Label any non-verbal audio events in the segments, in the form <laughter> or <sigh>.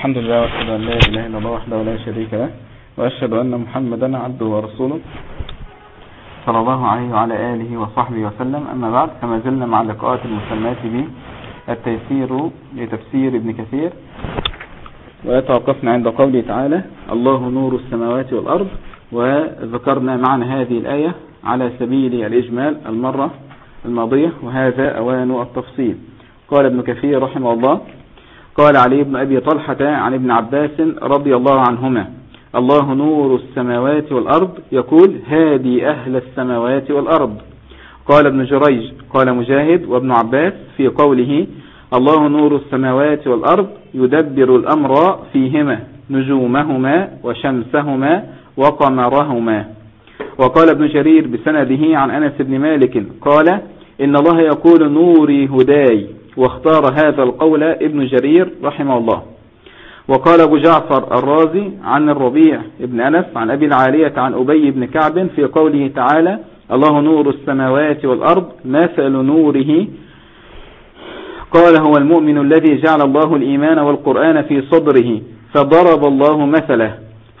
الحمد لله وأشهد أن لا إله إلا الله وحده لا شريك له وأشهد أن محمدا عبده ورسوله صلى الله عليه وعلى آله وصحبه وسلم. أما بعد فما زلنا مع اللقاءات المسمات به التيسير لتفسير ابن كثير وتوقفنا عند قوله تعالى الله نور السماوات والأرض وذكرنا معنى هذه الآية على سبيل الإجمال المرة الماضية وهذا أوان التفصيل. قال ابن كثير رحمه الله قال علي بن أبي طلحة عن ابن عباس رضي الله عنهما الله نور السماوات والأرض يقول هادي أهل السماوات والأرض. قال ابن جريج قال مجاهد وابن عباس في قوله الله نور السماوات والأرض يدبر الأمر فيهما نجومهما وشمسهما وقمرهما. وقال ابن جرير بسنده عن أنس بن مالك قال إن الله يقول نوري هداي. واختار هذا القول ابن جرير رحمه الله. وقال أبو جعفر الرازي عن الربيع ابن أنس عن أبي العالية عن أبي بن كعب في قوله تعالى الله نور السماوات والأرض مثل نوره. قال هو المؤمن الذي جعل الله الإيمان والقرآن في صدره فضرب الله مثله.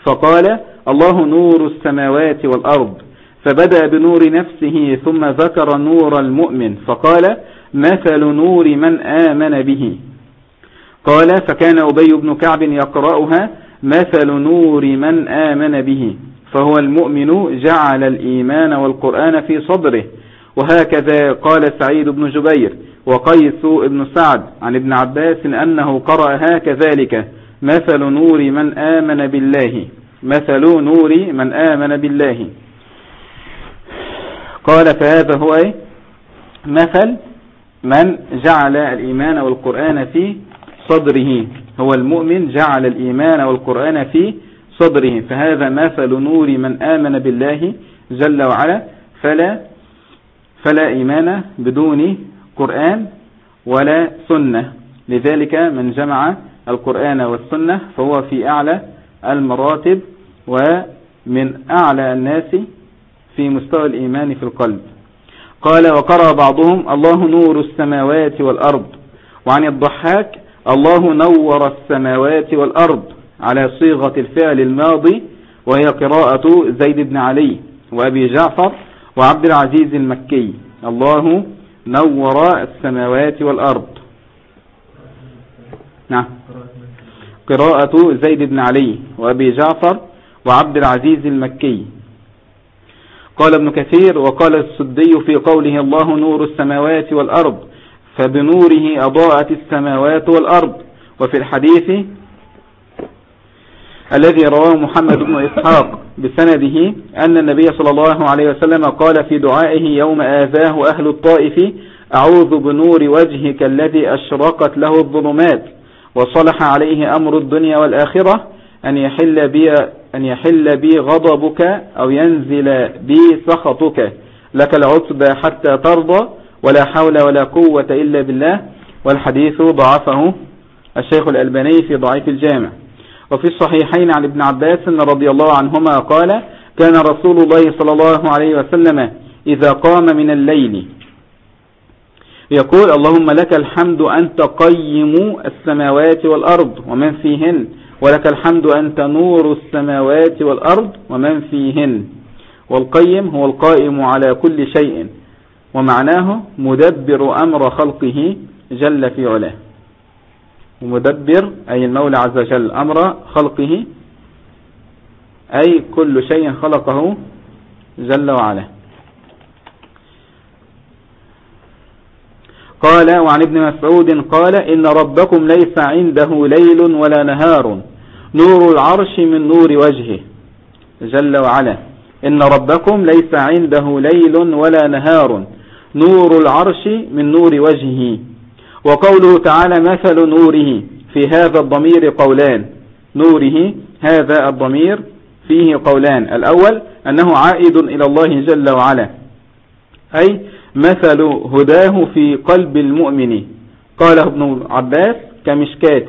فقال الله نور السماوات والأرض. فبدأ بنور نفسه ثم ذكر نور المؤمن. فقال مثل نور من آمن به. قال فكان أبي بن كعب يقرأها مثل نور من آمن به. فهو المؤمن جعل الإيمان والقرآن في صدره. وهكذا قال سعيد بن جبير وقيس بن سعد عن ابن عباس أنه قرأها كذلك مثل نور من آمن بالله. مثل نور من آمن بالله. قال فهذا هو إيه؟ مثل من جعل الإيمان والقرآن في صدره. هو المؤمن جعل الإيمان والقرآن في صدره. فهذا مثل نور من آمن بالله جل وعلا. فلا فلا إيمان بدون قرآن ولا سنة. لذلك من جمع القرآن والسنة فهو في أعلى المراتب ومن أعلى الناس في مستوى الإيمان في القلب. قال وقرأ بعضهم الله نور السماوات والأرض وعن الضحاك الله نور السماوات والأرض على صيغة الفعل الماضي وهي قراءة زيد بن علي وأبي جعفر وعبد العزيز المكي الله نور السماوات والأرض نعم قراءة زيد بن علي وأبي جعفر وعبد العزيز المكي قال ابن كثير وقال السدي في قوله الله نور السماوات والأرض فبنوره أضاءت السماوات والأرض وفي الحديث الذي رواه محمد بن إسحاق بسنده أن النبي صلى الله عليه وسلم قال في دعائه يوم آذاه أهل الطائف أعوذ بنور وجهك الذي أشرقت له الظلمات وصلح عليه أمر الدنيا والآخرة أن يحل بي, أن يحل بي غضبك أو ينزل بي سخطك. لك العتبى حتى ترضى ولا حول ولا قوة إلا بالله. والحديث ضعفه الشيخ الألباني في ضعيف الجامع. وفي الصحيحين عن ابن عباس رضي الله عنهما قال كان رسول الله صلى الله عليه وسلم إذا قام من الليل يقول اللهم لك الحمد أنت قيم السماوات والأرض ومن فيهن ولك الحمد أنت نور السماوات والأرض ومن فيهن. والقيم هو القائم على كل شيء ومعناه مدبر أمر خلقه جل في علاه. ومدبر أي المولى عز وجل أمر خلقه أي كل شيء خلقه جل وعلا. قال وعن ابن مسعود قال إن ربكم ليس عنده ليل ولا نهار. نور العرش من نور وجهه. جل وعلا. إن ربكم ليس عنده ليل ولا نهار. نور العرش من نور وجهه. وقوله تعالى مثل نوره في هذا الضمير قولان. نوره هذا الضمير فيه قولان. الأول أنه عائد إلى الله جل وعلا. أي مثل هداه في قلب المؤمن. قاله ابن عباس كمشكات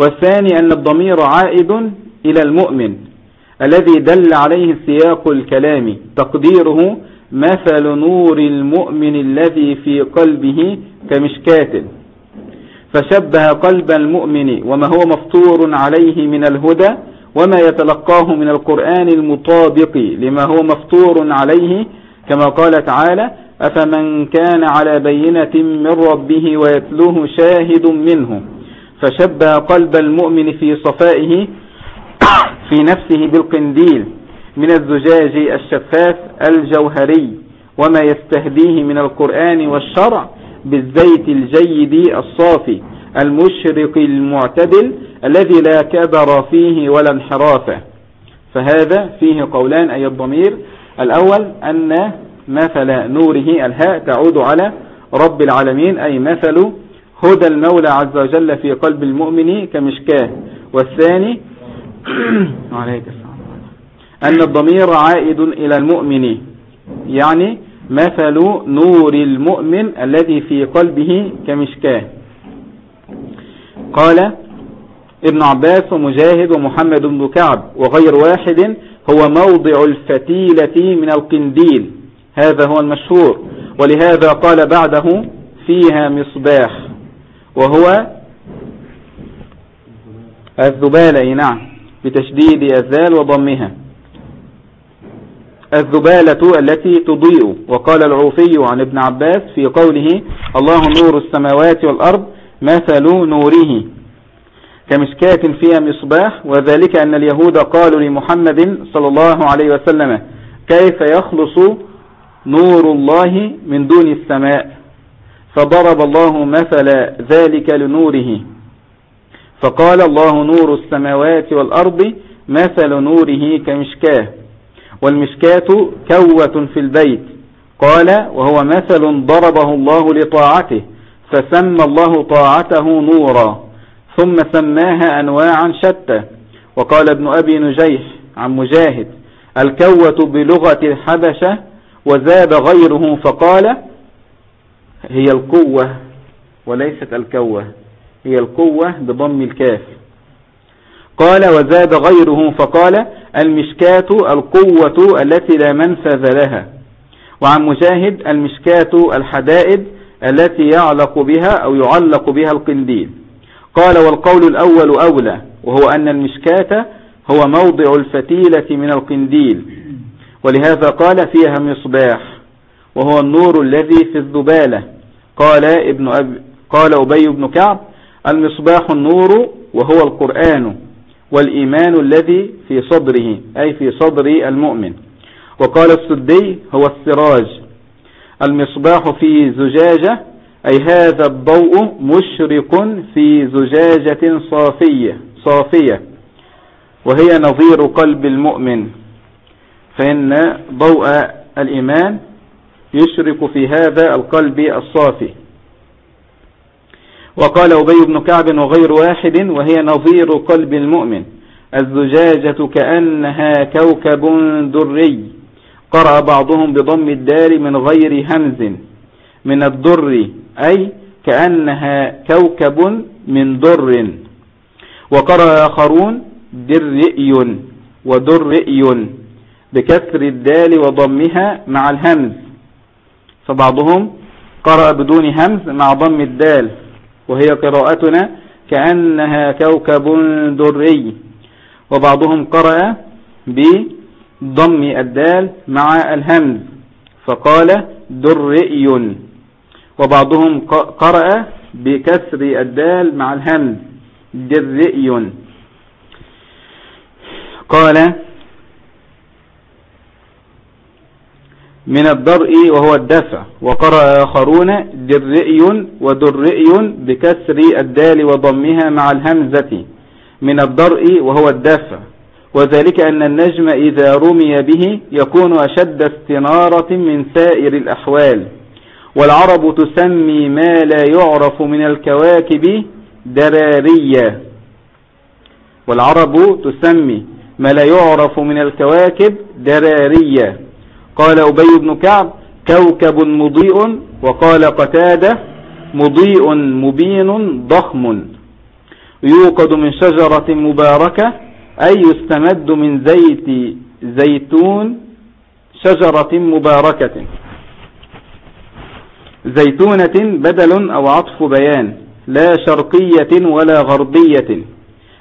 والثاني أن الضمير عائد إلى المؤمن الذي دل عليه سياق الكلام تقديره مثل نور المؤمن الذي في قلبه كمشكات فشبه قلب المؤمن وما هو مفطور عليه من الهدى وما يتلقاه من القرآن المطابق لما هو مفطور عليه كما قال تعالى أفمن كان على بينة من ربه ويتلوه شاهد منه. فشبه قلب المؤمن في صفائه <coughs> في نفسه بالقنديل من الزجاج الشفاف الجوهري وما يستهديه من القرآن والشرع بالزيت الجيد الصافي المشرق المعتدل الذي لا كبر فيه ولا انحراف. فهذا فيه قولان أي الضمير الأول أن مثل نوره الهاء تعود على رب العالمين أي مثل هدى المولى عز وجل في قلب المؤمن كمشكاه. والثاني <clears throat> عليك أن الضمير عائد إلى المؤمن يعني مثل نور المؤمن الذي في قلبه كمشكاه. قال ابن عباس ومجاهد ومحمد بن كعب وغير واحد هو موضع الفتيلة من القنديل. هذا هو المشهور. ولهذا قال بعده فيها مصباح. وهو الذبالة نعم بتشديد الذال وضمها. الذبالة التي تضيء. وقال العوفي عن ابن عباس في قوله الله نور السماوات والأرض مثل نوره. كمشكاة فيها مصباح وذلك أن اليهود قالوا لمحمد صلى الله عليه وسلم كيف يخلص نور الله من دون السماء؟ فضرب الله مثل ذلك لنوره. فقال الله نور السماوات والأرض مثل نوره كمشكاه. والمشكاة كوة في البيت. قال وهو مثل ضربه الله لطاعته فسمى الله طاعته نورا ثم سماها أنواعا شتى. وقال ابن أبي نجيح عن مجاهد الكوة بلغة الحبشة وزاد غيره فقال هي القوة وليست الكوة هي القوة بضم الكاف. قال وزاد غيره فقال المشكاة القوة التي لا منفذ لها. وعن مجاهد المشكاة الحدائد التي يعلق بها أو يعلق بها القنديل. قال والقول الأول أولى وهو أن المشكاة هو موضع الفتيلة من القنديل. ولهذا قال فيها مصباح. وهو النور الذي في الذبالة. قال ابن أب قال أبي بن كعب المصباح النور وهو القرآن والإيمان الذي في صدره أي في صدر المؤمن. وقال السدي هو السراج. المصباح في زجاجة أي هذا الضوء مشرق في زجاجة صافية صافية. وهي نظير قلب المؤمن. فإن ضوء الإيمان يشرق في هذا القلب الصافي. وقال أبي بن كعب وغير واحد وهي نظير قلب المؤمن الزجاجة كأنها كوكب دري. قرأ بعضهم بضم الدار من غير همز من الدر أي كأنها كوكب من در وقرأ آخرون درئي ودرئي بكسر الدال وضمها مع الهمز. فبعضهم قرأ بدون همز مع ضم الدال وهي قراءتنا كأنها كوكب دري. وبعضهم قرأ بضم الدال مع الهمز فقال درئي. وبعضهم قرأ بكسر الدال مع الهمز درئي. قال من الدرء وهو الدفع. وقرأ آخرون درئي ودرئي بكسر الدال وضمها مع الهمزة. من الدرء وهو الدفع. وذلك أن النجم إذا رمي به يكون أشد استنارة من سائر الأحوال. والعرب تسمي ما لا يعرف من الكواكب درارية والعرب تسمي ما لا يعرف من الكواكب درارية قال أبي بن كعب كوكب مضيء وقال قتادة مضيء مبين ضخم يوقد من شجرة مباركة أي يستمد من زيت زيتون شجرة مباركة زيتونة بدل أو عطف بيان لا شرقية ولا غربية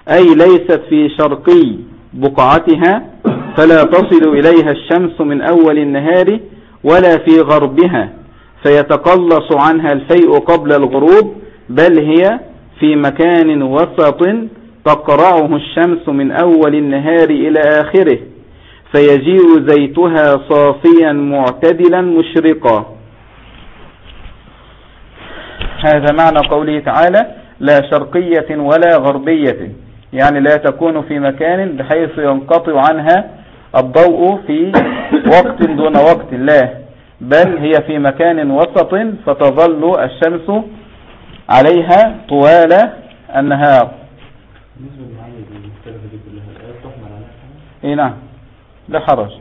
أي ليست في شرقي بقعتها فلا تصل إليها الشمس من أول النهار ولا في غربها فيتقلص عنها الفيء قبل الغروب بل هي في مكان وسط تقرعه الشمس من أول النهار إلى آخره فيجيء زيتها صافيا معتدلا مشرقا. هذا معنى قوله تعالى لا شرقية ولا غربية يعني لا تكون في مكان بحيث ينقطع عنها الضوء في وقت دون وقت لا بل هي في مكان وسط فتظل الشمس عليها طوال النهار. اي نعم لا حرج.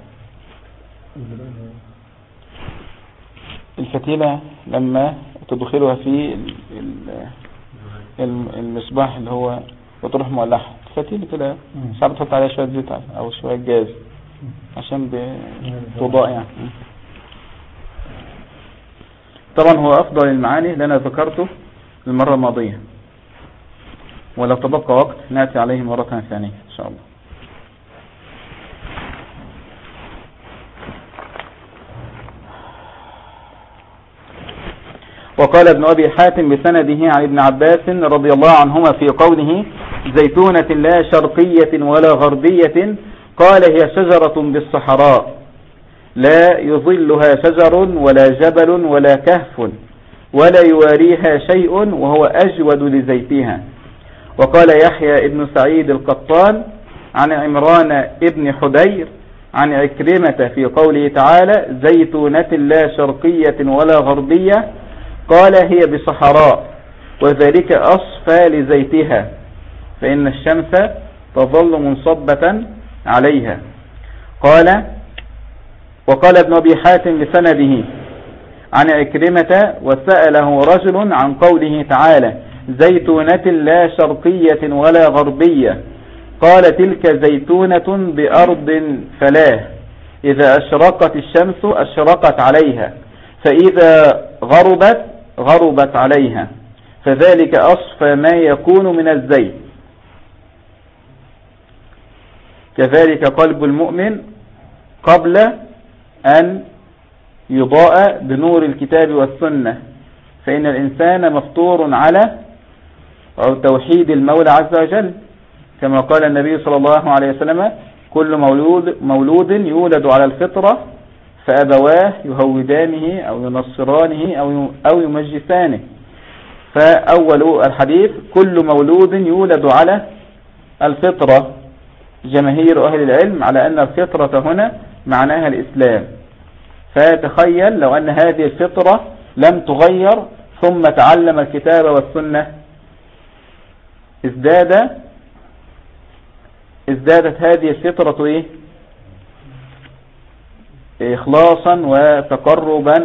الفتيلة لما تدخلها في المصباح اللي هو وتروح مولعها. فتيلة كده ساعات تحط عليها شوية زيت أو شوية جاز. عشان بتضاء يعني. طبعا هو أفضل المعاني أنا ذكرته المرة الماضية. ولو تبقى وقت نأتي عليه مرة ثانية إن شاء الله. وقال ابن أبي حاتم بسنده عن ابن عباس رضي الله عنهما في قوله زيتونة لا شرقية ولا غربية قال هي شجرة بالصحراء. لا يظلها شجر ولا جبل ولا كهف ولا يواريها شيء وهو أجود لزيتها. وقال يحيى ابن سعيد القطان عن عمران ابن حدير عن عكرمة في قوله تعالى زيتونة لا شرقية ولا غربية قال هي بصحراء وذلك أصفى لزيتها فإن الشمس تظل منصبة عليها. قال وقال ابن أبي حاتم لسنده عن عكرمة وسأله رجل عن قوله تعالى زيتونة لا شرقية ولا غربية. قال تلك زيتونة بأرض فلاه. إذا أشرقت الشمس أشرقت عليها فإذا غربت غربت عليها. فذلك أصفى ما يكون من الزيت. كذلك قلب المؤمن قبل أن يضاء بنور الكتاب والسنة. فإن الإنسان مفطور على توحيد المولى عز وجل كما قال النبي صلى الله عليه وسلم كل مولود, مولود يولد على الفطرة فأبواه يهودانه أو ينصرانه أو أو يمجسانه. فأول الحديث كل مولود يولد على الفطرة. جماهير أهل العلم على أن الفطرة هنا معناها الإسلام. فتخيل لو أن هذه الفطرة لم تغير ثم تعلم الكتاب والسنة ازداد ازدادت هذه الفطرة إيه؟ إخلاصا وتقربا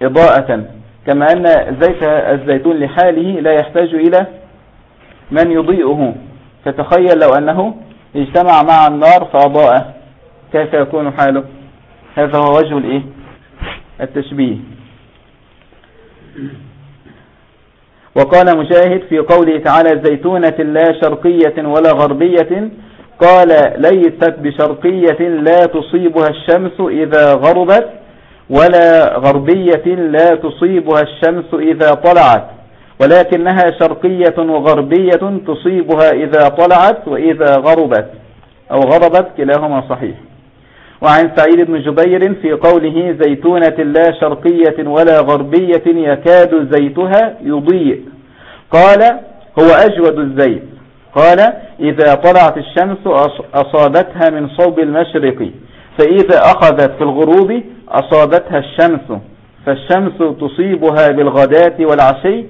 وإضاءة. كما أن زيت الزيتون لحاله لا يحتاج إلى من يضيئه. فتخيل لو أنه اجتمع مع النار فأضاءه. كيف يكون حاله؟ هذا هو وجه الإيه؟ التشبيه. وقال مجاهد في قوله تعالى زيتونة لا شرقية ولا غربية قال ليست بشرقية لا تصيبها الشمس إذا غربت ولا غربية لا تصيبها الشمس إذا طلعت ولكنها شرقية وغربية تصيبها إذا طلعت وإذا غربت أو غربت كلاهما صحيح. وعن سعيد بن جبير في قوله زيتونة لا شرقية ولا غربية يكاد زيتها يضيء. قال هو أجود الزيت. قال إذا طلعت الشمس أصابتها من صوب المشرق فإذا أخذت في الغروب أصابتها الشمس فالشمس تصيبها بالغداة والعشي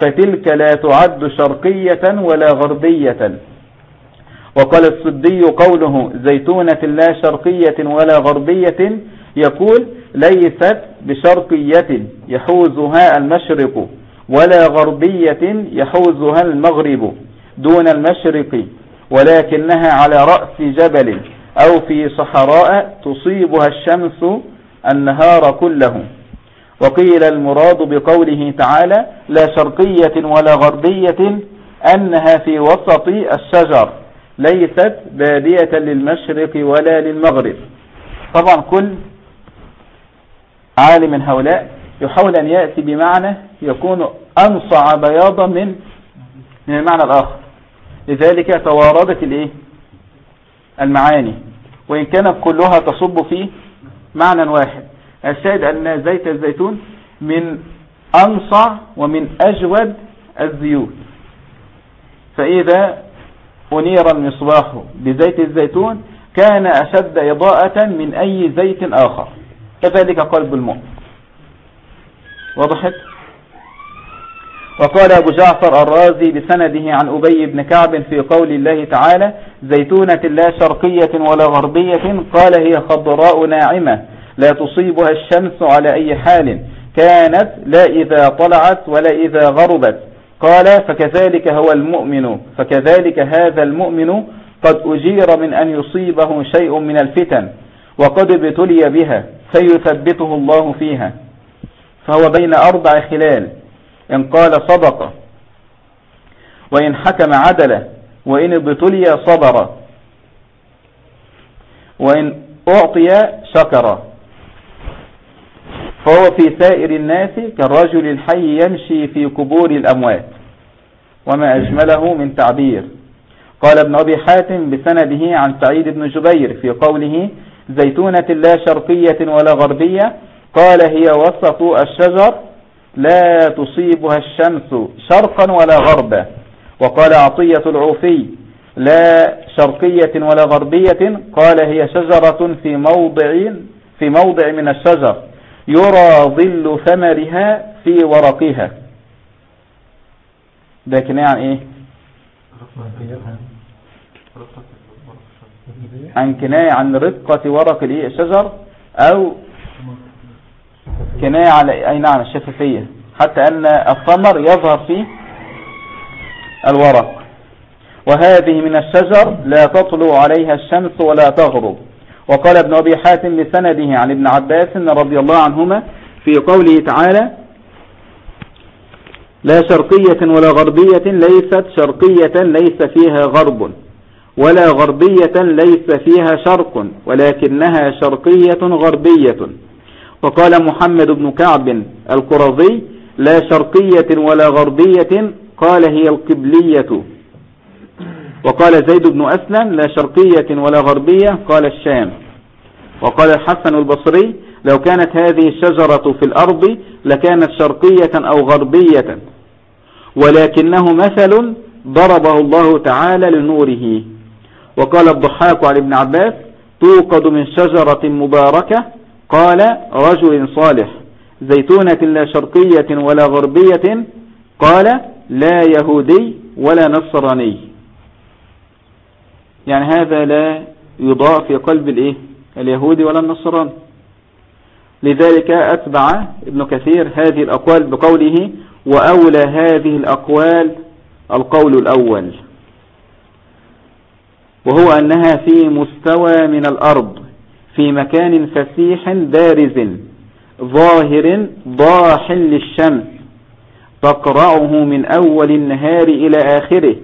فتلك لا تعد شرقية ولا غربية. وقال الصدي قوله زيتونة لا شرقية ولا غربية. يقول ليست بشرقية يحوزها المشرق ولا غربية يحوزها المغرب دون المشرق ولكنها على رأس جبل أو في صحراء تصيبها الشمس النهار كله. وقيل المراد بقوله تعالى لا شرقية ولا غربية أنها في وسط الشجر ليست بادية للمشرق ولا للمغرب. طبعا كل عالم من هؤلاء يحاول أن يأتي بمعنى يكون أنصع بياضا من من المعنى الآخر. لذلك تواردت الإيه؟ المعاني. وإن كانت كلها تصب في معنى واحد. الشاهد أن زيت الزيتون من أنصع ومن أجود الزيوت. فإذا أنير المصباح بزيت الزيتون كان أشد إضاءة من أي زيت آخر. كذلك قلب المؤمن. وضحت؟ وقال أبو جعفر الرازي بسنده عن أبي بن كعب في قول الله تعالى زيتونة لا شرقية ولا غربية قال هي خضراء ناعمة. لا تصيبها الشمس على أي حال. كانت لا إذا طلعت ولا إذا غربت. قال فكذلك هو المؤمن. فكذلك هذا المؤمن قد أجير من أن يصيبه شيء من الفتن وقد ابتلي بها فيثبته الله فيها. فهو بين أربع خلال. إن قال صدق وإن حكم عدل وإن ابتلي صبر وإن أعطي شكر. فهو في سائر الناس كالرجل الحي يمشي في قبور الأموات وما أجمله من تعبير. قال ابن أبي حاتم بسنده عن سعيد بن جبير في قوله زيتونة لا شرقية ولا غربية. قال هي وسط الشجر لا تصيبها الشمس شرقا ولا غربا. وقال عطية العوفي لا شرقية ولا غربية. قال هي شجرة في موضع في موضع من الشجر. يرى ظل ثمرها في ورقها. ده كناية عن إيه؟ عن كناية عن رقة ورق الإيه؟ الشجر أو كناية على أي نعم الشفافية. حتى أن الثمر يظهر في الورق. وهذه من الشجر لا تطلع عليها الشمس ولا تغرب. وقال ابن أبي حاتم لسنده عن ابن عباس رضي الله عنهما في قوله تعالى لا شرقية ولا غربية ليست شرقية ليس فيها غرب ولا غربية ليس فيها شرق ولكنها شرقية غربية. وقال محمد بن كعب القرظي لا شرقية ولا غربية قال هي القبلية. وقال زيد بن أسلم لا شرقية ولا غربية قال الشام. وقال الحسن البصري لو كانت هذه الشجرة في الأرض لكانت شرقية أو غربية. ولكنه مثل ضربه الله تعالى لنوره. وقال الضحاك عن ابن عباس توقد من شجرة مباركة قال رجل صالح زيتونة لا شرقية ولا غربية قال لا يهودي ولا نصراني. يعني هذا لا يضاء في قلب الإيه؟ اليهودي ولا النصراني. لذلك أتبع ابن كثير هذه الأقوال بقوله وأولى هذه الأقوال القول الأول. وهو أنها في مستوى من الأرض في مكان فسيح بارز ظاهر ضاح للشمس تقرعه من أول النهار إلى آخره.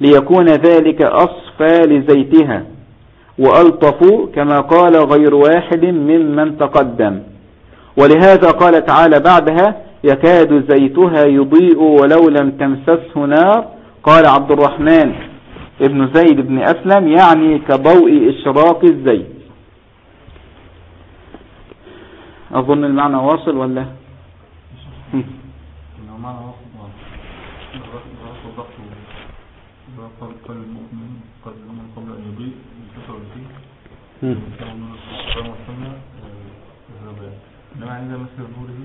ليكون ذلك أصفى لزيتها وألطف كما قال غير واحد ممن تقدم. ولهذا قال تعالى بعدها يكاد زيتها يضيء ولو لم تمسسه نار. قال عبد الرحمن ابن زيد بن أسلم يعني كضوء إشراق الزيت. أظن المعنى واصل ولا المعنى واصل قال المؤمن قد من قبل أن يضيء الكفر فيه عند مثل نوره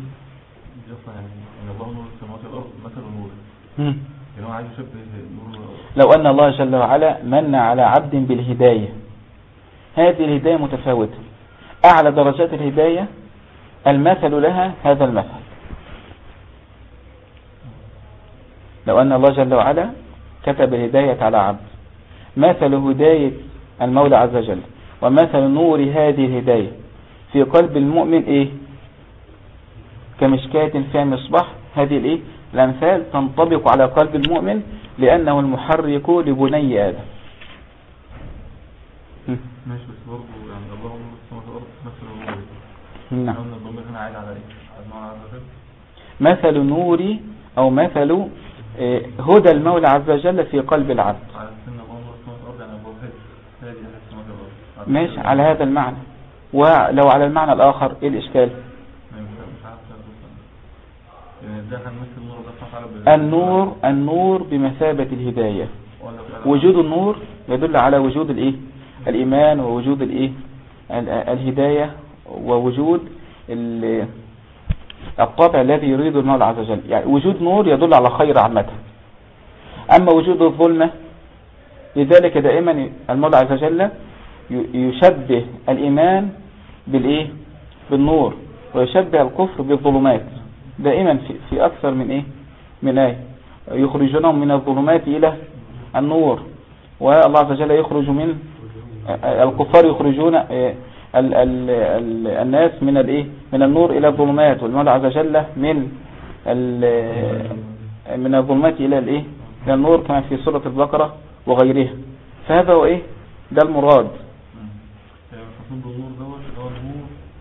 يعني أن الله نور السماوات مثل نوره يعني هو عايز يشبه نور لو أن الله جل وعلا من على عبد بالهداية. هذه الهداية متفاوتة. أعلى درجات الهداية المثل لها هذا المثل. لو أن الله جل وعلا كتب الهداية على عبد مثل هداية المولى عز وجل. ومثل نور هذه الهداية. في قلب المؤمن إيه؟ كمشكاة فيها مصباح هذه الإيه؟ الأمثال تنطبق على قلب المؤمن لأنه المحرك لبني آدم. ماشي بس برضه يعني اللهم السماء والارض نفس الأمور نعم. الضمير هنا عايد على إيه؟ وجل مثل نوري أو مثل آه، هدى المولى عز وجل في قلب العبد على السنة اللهم السماء والارض يعني ابو هادي هادي أهل السماء والارض ماشي على هذا المعنى. ولو على المعنى يعني إزاي هنمثل النور النور بمثابة الهداية. وجود النور يدل على وجود الإيه؟ الإيمان ووجود الإيه؟ ال- الهداية ووجود ال- الطبع الذي يريد المولى عز وجل. يعني وجود نور يدل على خير عامة. أما وجود الظلمة لذلك دائما المولى عز وجل يشبه الإيمان بالإيه؟ بالنور ويشبه الكفر بالظلمات. دائما في, في أكثر من إيه؟ من آية. يخرجونهم من الظلمات إلى النور. والله عز وجل يخرج من الكفار يخرجون ال ال ال الناس من الإيه؟ من النور إلى الظلمات. والمولى عز وجل من من الظلمات إلى الإيه؟ إلى النور كما في سورة البقرة وغيرها. فهذا هو إيه؟ ده المراد مم. يعني المقصود بالنور دوت اللي هو النور مم. النور نفسه يقول الله سبحانه وتعالى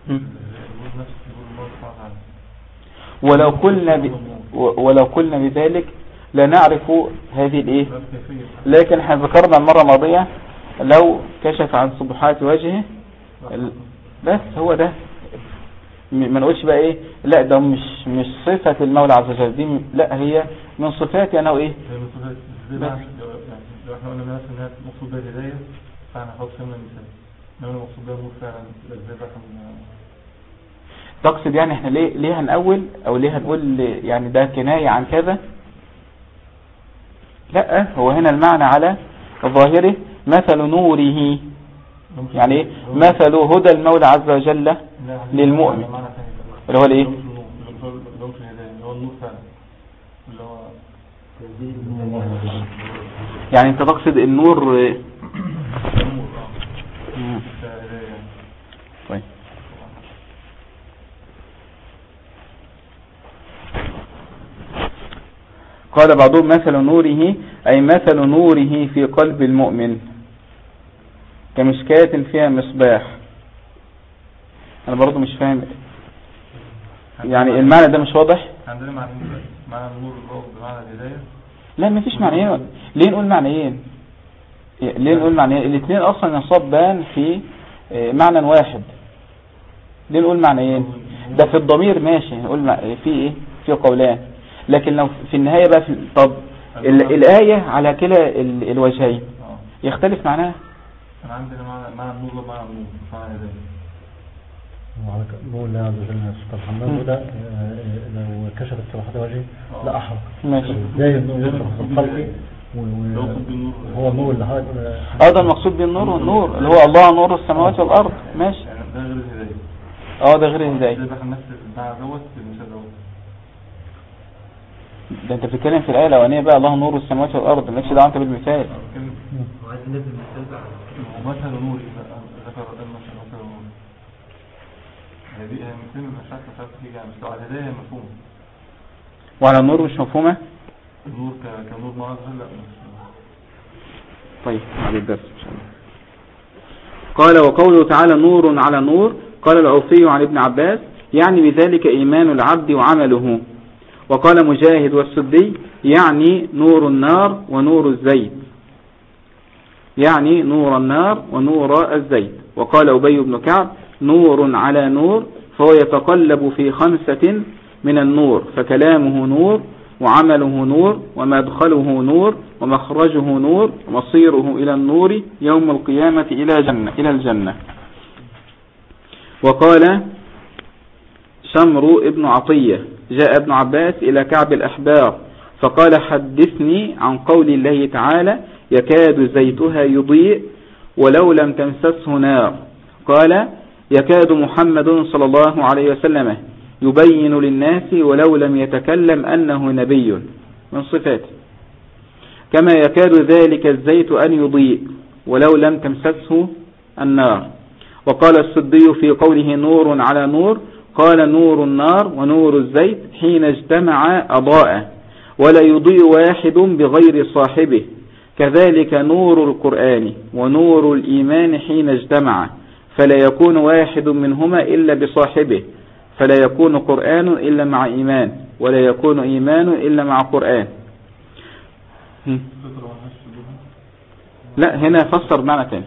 ولو قلنا ب... ولو قلنا بذلك لا نعرف هذه الإيه؟ لكن إحنا ذكرنا المرة الماضية لو كشف عن صبحات وجهه بس هو ده. ما نقولش بقى إيه؟ لا ده مش مش صفة المولى عز وجل. دي لا هي من صفات أنا وإيه؟ لو إحنا قلنا مثلا إنها مقصود بها الهداية فاحنا نحط سنة مثال المقصود فعلا إزاي إحنا تقصد يعني إحنا ليه ليه هنقول أو ليه هنقول يعني ده كناية عن كذا؟ لأ هو هنا المعنى على ظاهره مثل نوره. يعني إيه مثل هدى المولى عز وجل للمؤمن. اللي هو الايه يعني أنت تقصد النور النور آه مم. كهداية يعني. طيب قال بعضهم مثل نوره أي مثل نوره في قلب المؤمن. كمشكاة فيها مصباح. أنا برضو مش فاهم. يعني المعنى ده مش واضح؟ عندنا دلوقتي. معنى النور بمعنى الهداية؟ لا مفيش معنيين ليه نقول معنيين ليه نقول معنيين الاثنين أصلا ينصبان في آه، معنى واحد. ليه نقول معنيين ده في الضمير ماشي. نقول في إيه؟ في قولان. لكن لو في النهاية بقى في طب ال- الآية على كلا ال- الوجهين. آه. يختلف معناها؟ أنا عندنا معنى معنى النور ده معنى النور معنى الهداية وعلى ك- نقول الله عز وجل سبحانه ده آه، آه، لو كشفت صباحات وجهه لا أحرق ماشي. إزاي النور قصد بالنور. هو النور اللي حضرتك آه ده المقصود بالنور والنور اللي هو الله نور السماوات والأرض. ماشي. يعني ده غير الهداية. آه ده غير الهداية. زي بقى نفس المثال دوت ده انت بتتكلم في الآية الأولانية بقى الله نور السماوات والأرض. مالكش دعوة انت بالمثال. وعايز نبني المثال بقى ومثل بقى ذكر المثل مثل نوري هذه هي مثل مش عارف مش عارف تيجي على الهداية مفهوم وعلى النور مش مفهومة؟ النور كنور مؤثر لا مش طيب بعد الدرس إن شاء الله. قال وقوله تعالى نور على نور. قال الأوفي عن ابن عباس يعني بذلك إيمان العبد وعمله. وقال مجاهد والسدي يعني نور النار ونور الزيت. يعني نور النار ونور الزيت. وقال أبي بن كعب نور على نور فهو يتقلب في خمسة من النور فكلامه نور وعمله نور ومدخله نور ومخرجه نور ومصيره إلى النور يوم القيامة إلى جنة إلى الجنة. وقال شمر ابن عطية. جاء ابن عباس إلى كعب الأحبار فقال حدثني عن قول الله تعالى يكاد زيتها يضيء ولو لم تمسسه نار. قال يكاد محمد صلى الله عليه وسلم يبين للناس ولو لم يتكلم أنه نبي. من صفاته كما يكاد ذلك الزيت أن يضيء ولو لم تمسسه النار. وقال الصدي في قوله نور على نور قال نور النار ونور الزيت حين اجتمع أضاء ولا يضيء واحد بغير صاحبه. كذلك نور القرآن ونور الإيمان حين اجتمع فلا يكون واحد منهما إلا بصاحبه. فلا يكون قرآن إلا مع إيمان ولا يكون إيمان إلا مع قرآن. لا هنا فسر معنى تاني.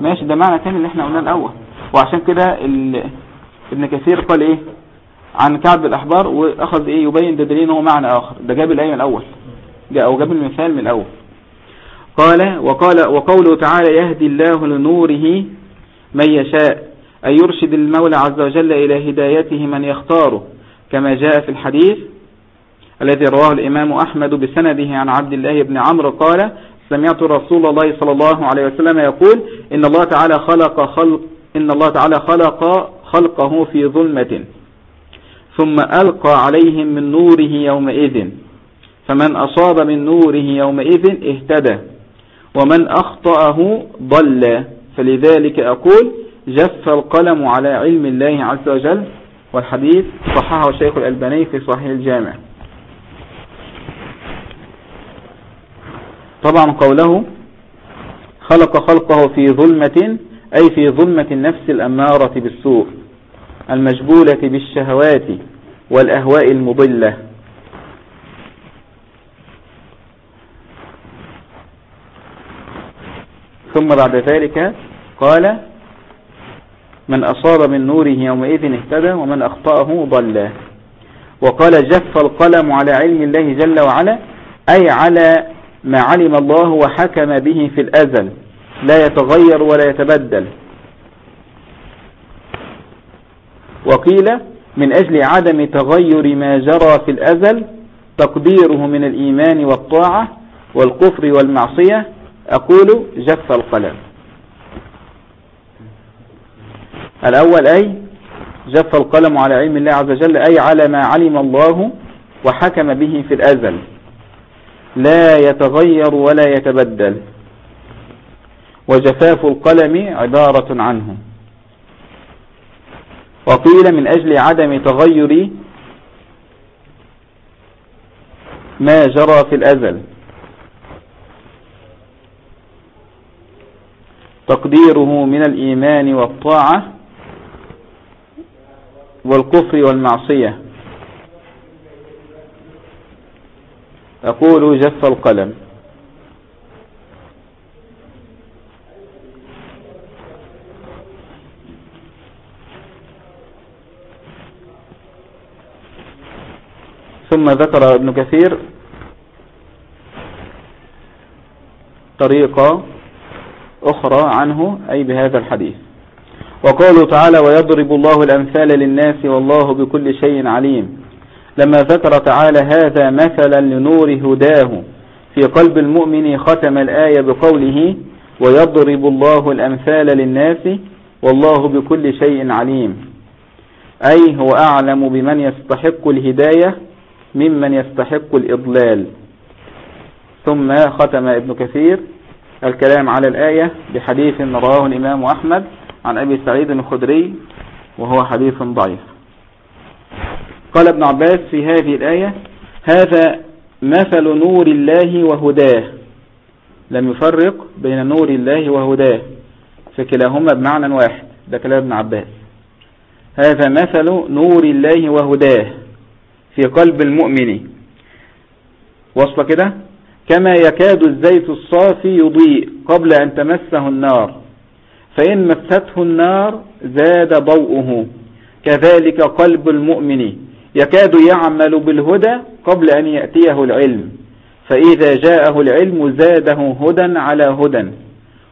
ماشي ده معنى تاني اللي إحنا قلناه الأول. وعشان كده ابن كثير قال إيه؟ عن كعب الأحبار وأخذ إيه؟ يبين ده دليل هو معنى آخر. ده جاب الآية من الأول أو جاب المثال من الأول. قال وقال وقوله تعالى يهدي الله لنوره من يشاء أي يرشد المولى عز وجل إلى هدايته من يختاره كما جاء في الحديث الذي رواه الإمام أحمد بسنده عن عبد الله بن عمرو قال سمعت رسول الله صلى الله عليه وسلم يقول إن الله تعالى خلق خلق إن الله تعالى خلق خلقه في ظلمة ثم ألقى عليهم من نوره يومئذ فمن أصاب من نوره يومئذ اهتدى ومن أخطأه ضل فلذلك أقول جف القلم على علم الله عز وجل والحديث صححه الشيخ الألباني في صحيح الجامع. طبعا قوله خلق خلقه في ظلمة أي في ظلمة النفس الأمارة بالسوء المجبولة بالشهوات والأهواء المضلة. ثم بعد ذلك قال من أصاب من نوره يومئذ اهتدى ومن أخطأه ضل. وقال جف القلم على علم الله جل وعلا أي على ما علم الله وحكم به في الأزل. لا يتغير ولا يتبدل. وقيل من أجل عدم تغير ما جرى في الأزل تقديره من الإيمان والطاعة والكفر والمعصية أقول جف القلم. الأول أي جف القلم على علم الله عز وجل أي على ما علم الله وحكم به في الأزل. لا يتغير ولا يتبدل. وجفاف القلم عبارة عنه وقيل من أجل عدم تغير ما جرى في الأزل. تقديره من الإيمان والطاعة والكفر والمعصية. أقول جف القلم. ثم ذكر ابن كثير طريقة أخرى عنه أي بهذا الحديث. وقوله تعالى ويضرب الله الأمثال للناس والله بكل شيء عليم. لما ذكر تعالى هذا مثلا لنور هداه في قلب المؤمن ختم الآية بقوله ويضرب الله الأمثال للناس والله بكل شيء عليم. أي هو أعلم بمن يستحق الهداية ممن يستحق الإضلال. ثم ختم ابن كثير الكلام على الآية بحديث رواه الإمام أحمد عن أبي سعيد الخدري وهو حديث ضعيف. قال ابن عباس في هذه الآية هذا مثل نور الله وهداه. لم يفرق بين نور الله وهداه. فكلاهما بمعنى واحد ده كلام ابن عباس. هذا مثل نور الله وهداه. في قلب المؤمن. وصل كده؟ كما يكاد الزيت الصافي يضيء قبل أن تمسه النار فإن مسته النار زاد ضوءه. كذلك قلب المؤمن يكاد يعمل بالهدى قبل أن يأتيه العلم فإذا جاءه العلم زاده هدى على هدى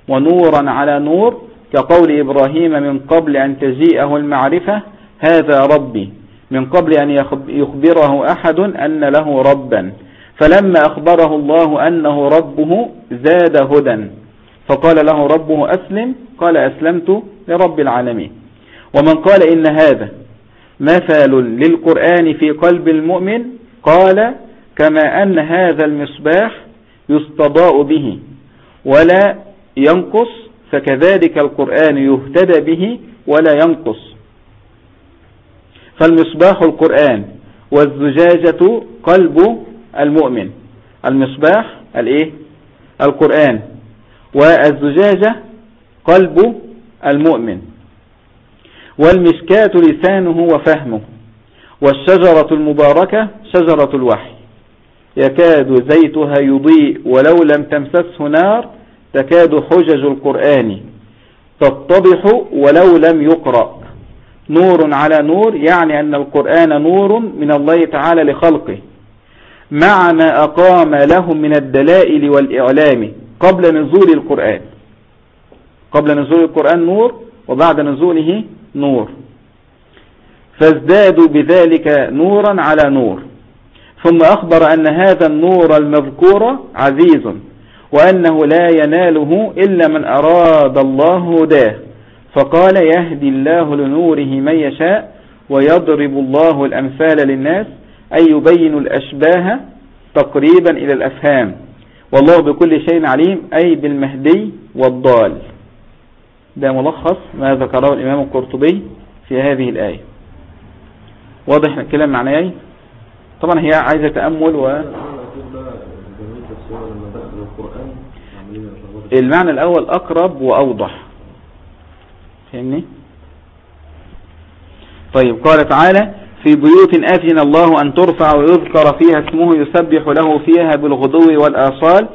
ونورا على نور كقول إبراهيم من قبل أن تجيءه المعرفة هذا ربي. من قبل أن يخبره أحد أن له ربا. فلما أخبره الله أنه ربه زاد هدى. فقال له ربه أسلم قال أسلمت لرب العالمين. ومن قال إن هذا مثل للقرآن في قلب المؤمن قال كما أن هذا المصباح يستضاء به ولا ينقص فكذلك القرآن يهتدى به ولا ينقص. فالمصباح القرآن والزجاجة قلب المؤمن. المصباح الإيه؟ القرآن. والزجاجة قلب المؤمن. والمشكاة لسانه وفهمه. والشجرة المباركة شجرة الوحي. يكاد زيتها يضيء ولو لم تمسسه نار تكاد حجج القرآن تتضح ولو لم يقرأ. نور على نور يعني أن القرآن نور من الله تعالى لخلقه. مع ما أقام لهم من الدلائل والإعلام قبل نزول القرآن. قبل نزول القرآن نور وبعد نزوله نور. فازدادوا بذلك نورا على نور. ثم أخبر أن هذا النور المذكور عزيز وأنه لا يناله إلا من أراد الله هداه. فقال يهدي الله لنوره من يشاء ويضرب الله الأمثال للناس أي يبين الأشباه تقريبا إلى الأفهام. والله بكل شيء عليم أي بالمهدي والضال. ده ملخص ما ذكره الإمام القرطبي في هذه الآية. واضح الكلام معناه طبعا هي عايزة تأمل و المعنى الأول أقرب وأوضح. فهمني؟ طيب قال تعالى في بيوت أذن الله أن ترفع ويذكر فيها اسمه يسبح له فيها بالغدو والآصال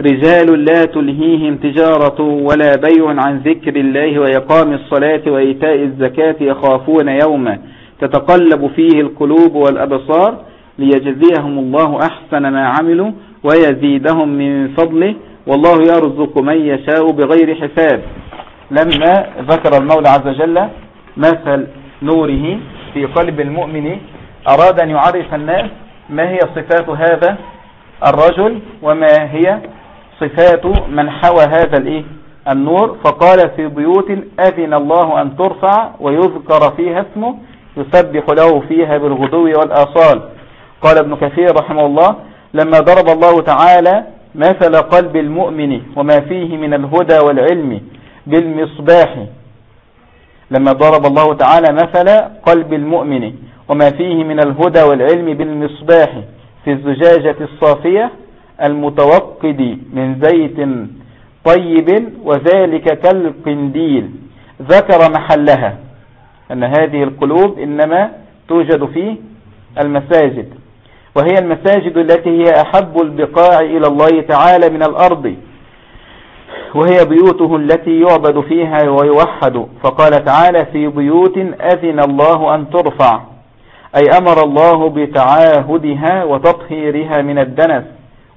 رجال لا تلهيهم تجارة ولا بيع عن ذكر الله ويقام الصلاة وإيتاء الزكاة يخافون يوما تتقلب فيه القلوب والأبصار ليجزيهم الله أحسن ما عملوا ويزيدهم من فضله والله يرزق من يشاء بغير حساب. لما ذكر المولى عز وجل مثل نوره في قلب المؤمن أراد أن يعرف الناس ما هي صفات هذا الرجل وما هي صفات من حوى هذا الإيه؟ النور. فقال في بيوت أذن الله أن ترفع ويذكر فيها اسمه يسبح له فيها بالغدو والآصال. قال ابن كثير رحمه الله لما ضرب الله تعالى مثل قلب المؤمن وما فيه من الهدى والعلم بالمصباح. لما ضرب الله تعالى مثل قلب المؤمن وما فيه من الهدى والعلم بالمصباح في الزجاجة الصافية المتوقد من زيت طيب وذلك كالقنديل. ذكر محلها أن هذه القلوب إنما توجد في المساجد وهي المساجد التي هي أحب البقاع إلى الله تعالى من الأرض. وهي بيوته التي يعبد فيها ويوحد. فقال تعالى في بيوت أذن الله أن ترفع. أي أمر الله بتعاهدها وتطهيرها من الدنس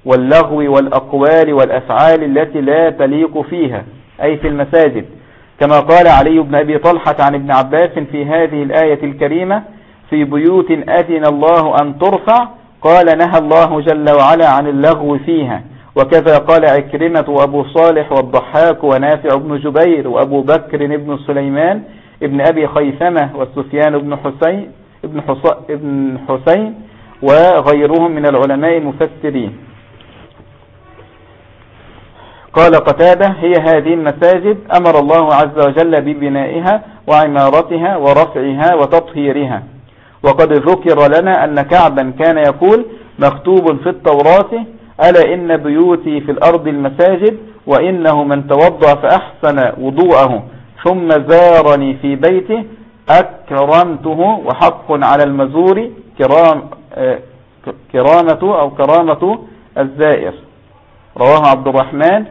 واللغو والأقوال والأفعال التي لا تليق فيها أي في المساجد. كما قال علي بن أبي طلحة عن ابن عباس في هذه الآية الكريمة في بيوت أذن الله أن ترفع. قال نهى الله جل وعلا عن اللغو فيها. وكذا قال عكرمة وأبو صالح والضحاك ونافع بن جبير وأبو بكر بن سليمان ابن أبي خيثمة والسفيان بن حسين ابن, ابن حسين وغيرهم من العلماء المفسرين. قال قتادة هي هذه المساجد أمر الله عز وجل ببنائها وعمارتها ورفعها وتطهيرها. وقد ذكر لنا أن كعبا كان يقول مكتوب في التوراة ألا إن بيوتي في الأرض المساجد وإنه من توضع فأحسن وضوءه ثم زارني في بيته أكرمته وحق على المزور كرام كرامة أو كرامة الزائر. رواه عبد الرحمن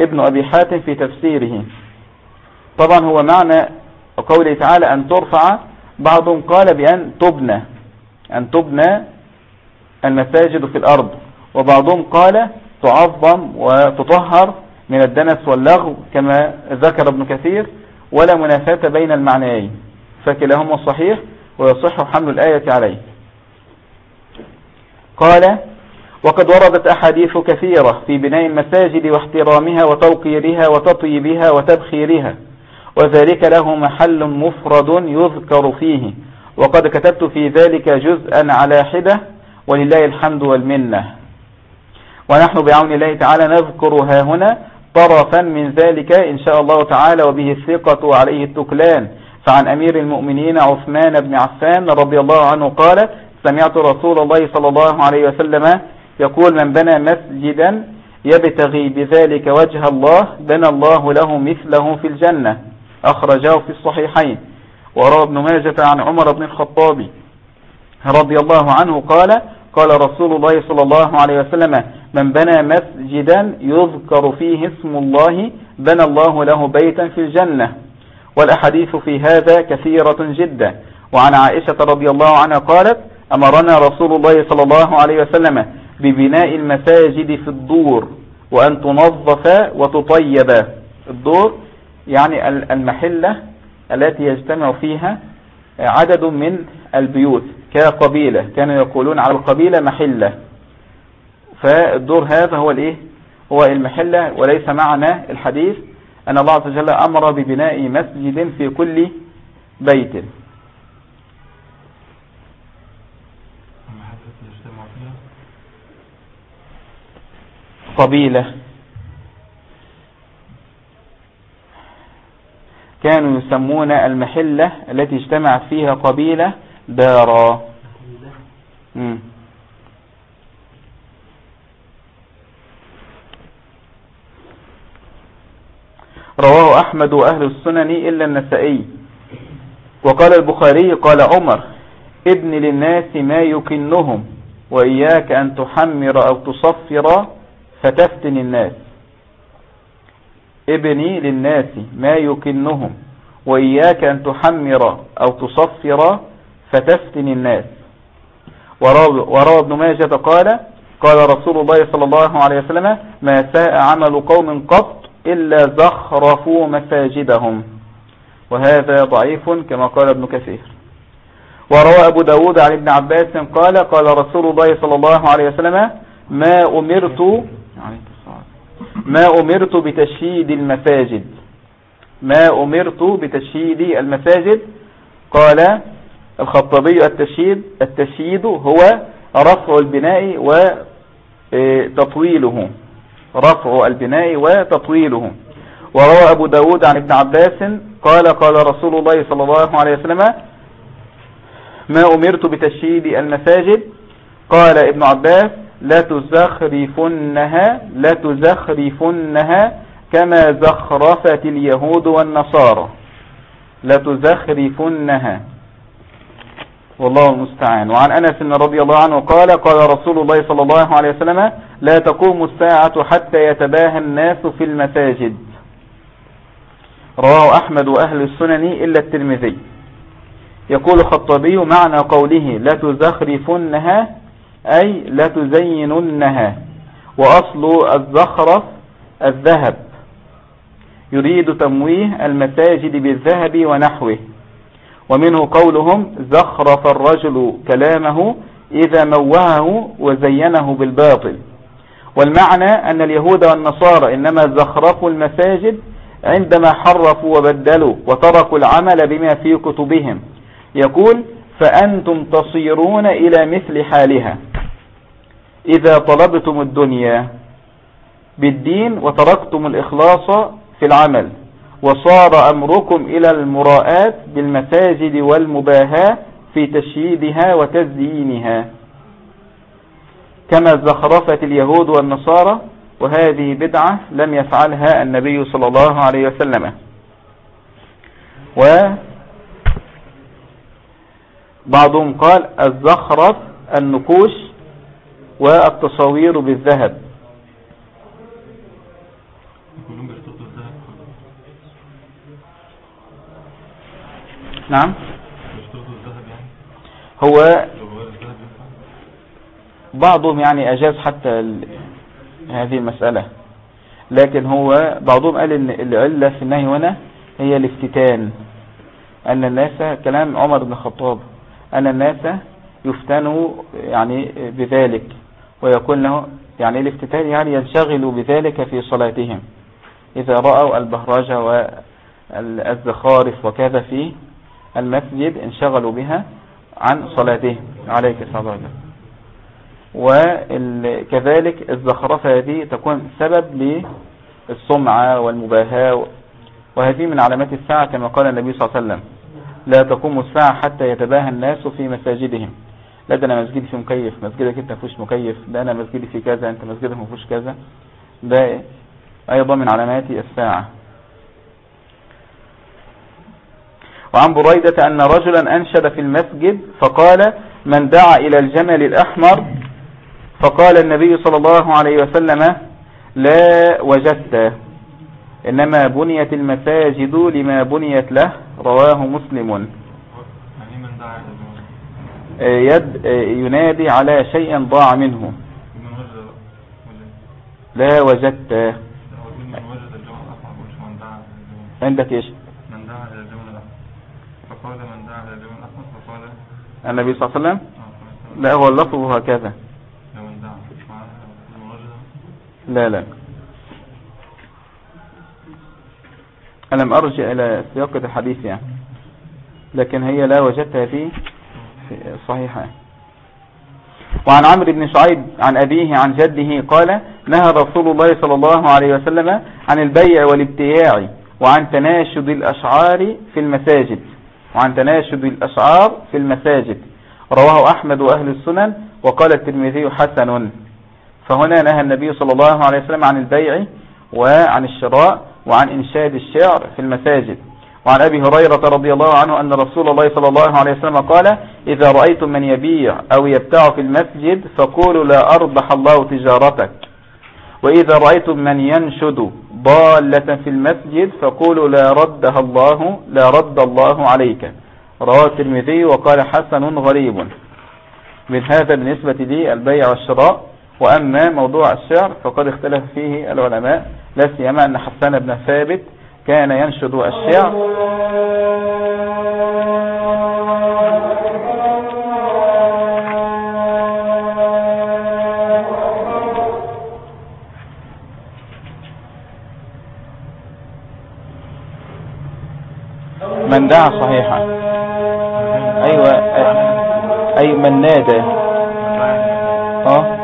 ابن أبي حاتم في تفسيره. طبعا هو معنى قوله تعالى أن ترفع بعضهم قال بأن تبنى أن تبنى المساجد في الأرض. وبعضهم قال تعظم وتطهر من الدنس واللغو كما ذكر ابن كثير ولا منافاة بين المعنيين. فكلاهما صحيح ويصح حمل الآية عليه. قال وقد وردت أحاديث كثيرة في بناء المساجد واحترامها وتوقيرها وتطيبها وتبخيرها وذلك له محل مفرد يذكر فيه. وقد كتبت في ذلك جزءا على حدة ولله الحمد والمنة. ونحن بعون الله تعالى نذكر ها هنا طرفا من ذلك إن شاء الله تعالى وبه الثقة وعليه التكلان. فعن أمير المؤمنين عثمان بن عفان رضي الله عنه قال سمعت رسول الله صلى الله عليه وسلم يقول من بنى مسجدا يبتغي بذلك وجه الله بنى الله له مثله في الجنة. أخرجه في الصحيحين. وروى ابن ماجة عن عمر بن الخطاب رضي الله عنه قال قال رسول الله صلى الله عليه وسلم من بنى مسجدا يذكر فيه اسم الله بنى الله له بيتا في الجنة. والأحاديث في هذا كثيرة جدا. وعن عائشة رضي الله عنها قالت أمرنا رسول الله صلى الله عليه وسلم ببناء المساجد في الدور وأن تنظف وتطيب. الدور يعني المحلة التي يجتمع فيها عدد من البيوت كقبيلة. كانوا يقولون على القبيلة محلة. فالدور هذا هو الإيه؟ هو المحلة وليس معنى الحديث أن الله عز وجل أمر ببناء مسجد في كل بيت. قبيلة. كانوا يسمون المحلة التي اجتمعت فيها قبيلة دارا. رواه أحمد وأهل السنن إلا النسائي. وقال البخاري قال عمر ابن للناس ما يكنهم وإياك أن تحمر أو تصفر فتفتن الناس. ابني للناس ما يكنهم وإياك أن تحمر أو تصفر فتفتن الناس. وروى ابن ماجة قال قال رسول الله صلى الله عليه وسلم ما ساء عمل قوم قط إلا زخرفوا مساجدهم. وهذا ضعيف كما قال ابن كثير. وروى أبو داود عن ابن عباس قال قال رسول الله صلى الله عليه وسلم ما أمرت ما أمرت بتشييد المساجد. ما أمرت بتشييد المساجد. قال الخطابي التشييد التشييد هو رفع البناء وتطويله رفع البناء وتطويله. وروى أبو داود عن ابن عباس قال قال رسول الله صلى الله عليه وسلم ما أمرت بتشييد المساجد؟ قال ابن عباس لا تزخرفنها لا تزخرفنها كما زخرفت اليهود والنصارى. لا تزخرفنها. والله المستعان. وعن أنس رضي الله عنه قال قال رسول الله صلى الله عليه وسلم لا تقوم الساعة حتى يتباهى الناس في المساجد. رواه أحمد وأهل السنن إلا الترمذي. يقول الخطابي معنى قوله لا تزخرفنها أي لا تزيننها وأصل الزخرف الذهب. يريد تمويه المساجد بالذهب ونحوه. ومنه قولهم زخرف الرجل كلامه إذا موهه وزينه بالباطل. والمعنى أن اليهود والنصارى إنما زخرفوا المساجد عندما حرفوا وبدلوا وتركوا العمل بما في كتبهم. يقول فأنتم تصيرون إلى مثل حالها. إذا طلبتم الدنيا بالدين وتركتم الإخلاص في العمل. وصار أمركم إلى المراءات بالمساجد والمباهاة في تشييدها وتزيينها. كما زخرفت اليهود والنصارى وهذه بدعة لم يفعلها النبي صلى الله عليه وسلم. وبعضهم قال الزخرف النقوش والتصاوير بالذهب يقولون بيشتغلوا الذهب نعم. هو بعضهم يعني أجاز حتى. هذه المسألة. لكن هو بعضهم قال إن العلة في النهي هنا هي الافتتان. أن الناس كلام عمر بن الخطاب. أن الناس يفتنوا يعني بذلك. ويكون له يعني الافتتان يعني ينشغلوا بذلك في صلاتهم. إذا رأوا البهرجة والزخارف وكذا في المسجد انشغلوا بها عن صلاتهم عليك الصلاة والسلام وكذلك الزخرفة هذه تكون سبب للسمعة والمباهاة. وهذه من علامات الساعة كما قال النبي صلى الله عليه وسلم لا تقوم الساعة حتى يتباهى الناس في مساجدهم. لا ده أنا مسجدي فيه مكيف مسجدك انت مفيش مكيف ده أنا مسجدي فيه كذا أنت مسجدك مفيش كذا. ده أيضا من علامات الساعة. وعن بريدة أن رجلا أنشد في المسجد فقال من دعا إلى الجمل الأحمر فقال النبي صلى الله عليه وسلم لا وجدت إنما بنيت المساجد لما بنيت له رواه مسلم. يعني يد ينادي على شيء ضاع منه. لا وجدت. لا هو من وجد الجمل الأحمر مش من دعا إلى الجمل عندك إيش من دعا إلى الجمل الأحمر فقال من دعا إلى الجمل الأحمر فقال النبي صلى الله عليه وسلم؟ لا هو اللفظ هكذا. لا لا. أنا لم أرجع إلى سياقة الحديث يعني. لكن هي لا وجدتها في صحيحة. وعن عمرو بن شعيب عن أبيه عن جده قال نهى رسول الله صلى الله عليه وسلم عن البيع والابتياع وعن تناشد الأشعار في المساجد. وعن تناشد الأشعار في المساجد. رواه أحمد وأهل السنن وقال الترمذي حسن. فهنا نهى النبي صلى الله عليه وسلم عن البيع وعن الشراء وعن إنشاد الشعر في المساجد. وعن أبي هريرة رضي الله عنه أن رسول الله صلى الله عليه وسلم قال إذا رأيتم من يبيع أو يبتاع في المسجد فقولوا لا أربح الله تجارتك. وإذا رأيتم من ينشد ضالة في المسجد فقولوا لا ردها الله لا رد الله عليك. رواه الترمذي وقال حسن غريب. من هذا بالنسبة لي البيع والشراء وأما موضوع الشعر فقد اختلف فيه العلماء لا سيما أن حسان بن ثابت كان ينشد الشعر. من دعا صحيحا. أيوة أي من نادى. آه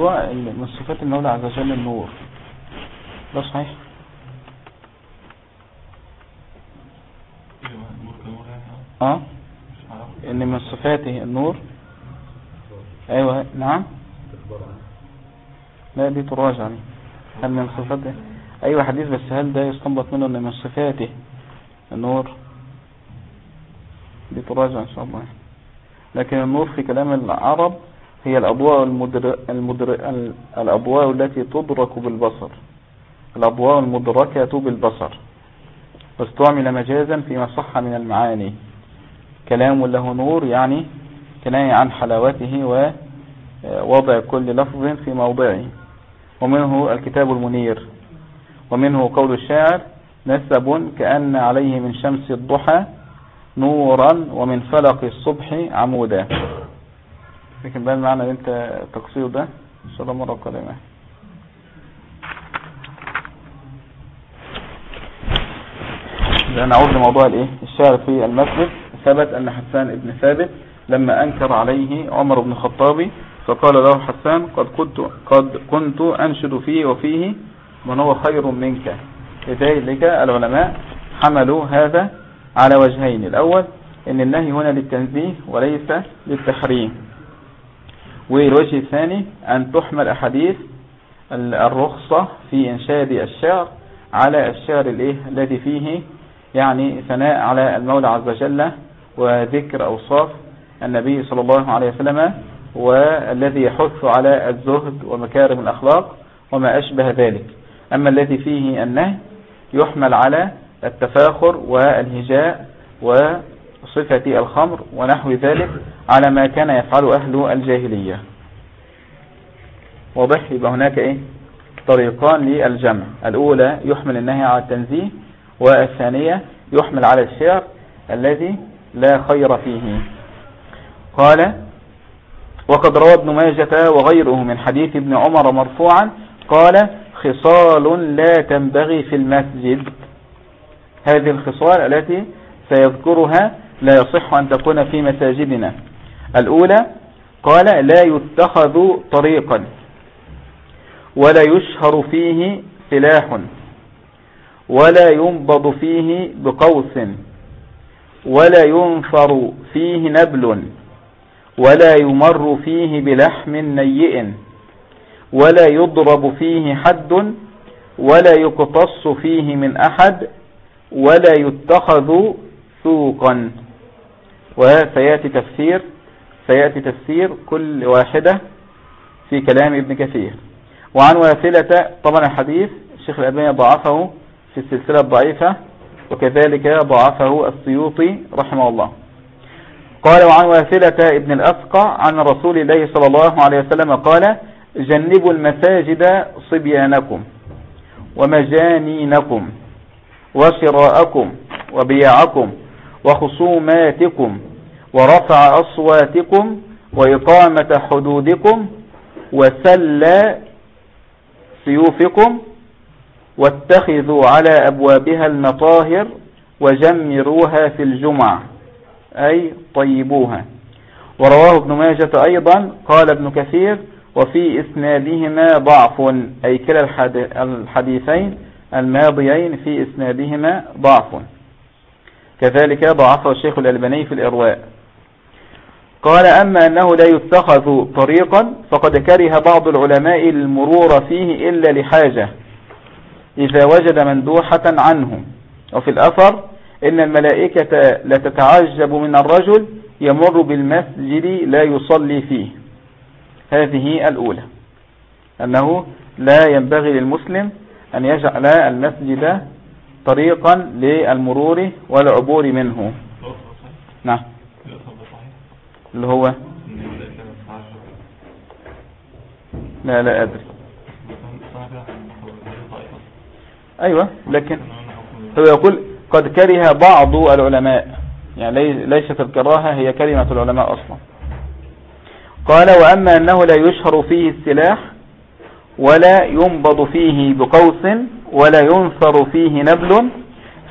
موضوع من صفات المولى عز وجل النور. ده صحيح؟ يعني آه؟ إن من صفاته النور. أيوه نعم. لا دي تراجع دي هل من صفاته؟ أيوه حديث بس هل ده يستنبط منه إن من صفاته النور؟ دي تراجع إن شاء الله. لكن النور في كلام العرب هي الأضواء المدر... المدر... ال- الأضواء التي تدرك بالبصر. الأضواء المدركة بالبصر. واستعمل مجازا فيما صح من المعاني. كلام له نور يعني كناية عن حلاوته ووضع كل لفظ في موضعه. ومنه الكتاب المنير. ومنه قول الشاعر نسب كأن عليه من شمس الضحى نورا ومن فلق الصبح عمودا. لكن بقى اللي انت تقصير ده إن شاء الله مرة قادمة نعود لموضوع الإيه؟ الشعر في المسجد. ثبت أن حسان ابن ثابت لما أنكر عليه عمر بن الخطاب فقال له حسان قد كنت قد كنت أنشد فيه وفيه من هو خير منك. لذلك العلماء حملوا هذا على وجهين. الأول إن النهي هنا للتنزيه وليس للتحريم. والوجه الثاني أن تحمل أحاديث الرخصة في إنشاد الشعر على الشعر الذي فيه يعني ثناء على المولى عز وجل وذكر أوصاف النبي صلى الله عليه وسلم والذي يحث على الزهد ومكارم الأخلاق وما أشبه ذلك. أما الذي فيه النهي يحمل على التفاخر والهجاء وصفة الخمر ونحو ذلك على ما كان يفعل أهل الجاهلية. واضح؟ يبقى هناك إيه؟ طريقان للجمع. الأولى يحمل النهي على التنزيه والثانية يحمل على الشعر الذي لا خير فيه. قال وقد روى ابن ماجة وغيره من حديث ابن عمر مرفوعا قال خصال لا تنبغي في المسجد. هذه الخصال التي سيذكرها لا يصح أن تكون في مساجدنا. الأولى قال لا يتخذ طريقا ولا يشهر فيه سلاح ولا ينبض فيه بقوس ولا ينفر فيه نبل ولا يمر فيه بلحم نيئ ولا يضرب فيه حد ولا يقتص فيه من أحد ولا يتخذ سوقا. وسيأتي تفسير سيأتي تفسير كل واحدة في كلام ابن كثير. وعن واثلة طبعا الحديث الشيخ الألباني ضعفه في السلسلة الضعيفة وكذلك ضعفه السيوطي رحمه الله. قال وعن واثلة ابن الأسقى عن رسول الله صلى الله عليه وسلم قال جنبوا المساجد صبيانكم ومجانينكم وشراءكم وبيعكم وخصوماتكم ورفع أصواتكم وإقامة حدودكم وسل سيوفكم واتخذوا على أبوابها المطاهر وجمروها في الجمع أي طيبوها. ورواه ابن ماجة أيضا قال ابن كثير وفي إسنادهما ضعف أي كلا الحديثين الماضيين في إسنادهما ضعف. كذلك ضعفه الشيخ الألباني في الإرواء. قال أما أنه لا يتخذ طريقا فقد كره بعض العلماء المرور فيه إلا لحاجة إذا وجد مندوحة عنه. وفي الأثر إن الملائكة لا تتعجب من الرجل يمر بالمسجد لا يصلي فيه. هذه الأولى. أنه لا ينبغي للمسلم أن يجعل المسجد طريقا للمرور والعبور منه. نعم. اللي هو؟ لا لا أدري. أيوة لكن هو يقول قد كره بعض العلماء. يعني لي- ليست الكراهة هي كلمة العلماء أصلا. قال وأما أنه لا يشهر فيه السلاح ولا ينبض فيه بقوس ولا ينثر فيه نبل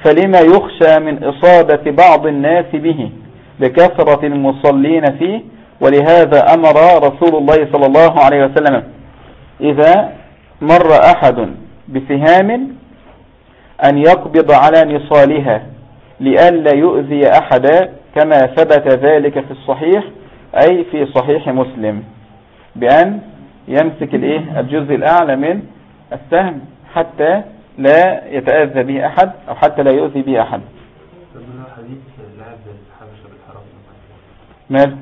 فلما يخشى من إصابة بعض الناس به لكثرة المصلين فيه ولهذا أمر رسول الله صلى الله عليه وسلم إذا مر أحد بسهام أن يقبض على نصالها لئلا يؤذي أحدا كما ثبت ذلك في الصحيح أي في صحيح مسلم بأن يمسك الإيه؟ الجزء الأعلى من السهم. حتى لا يتأذى به أحد أو حتى لا يؤذي به أحد. ماذا؟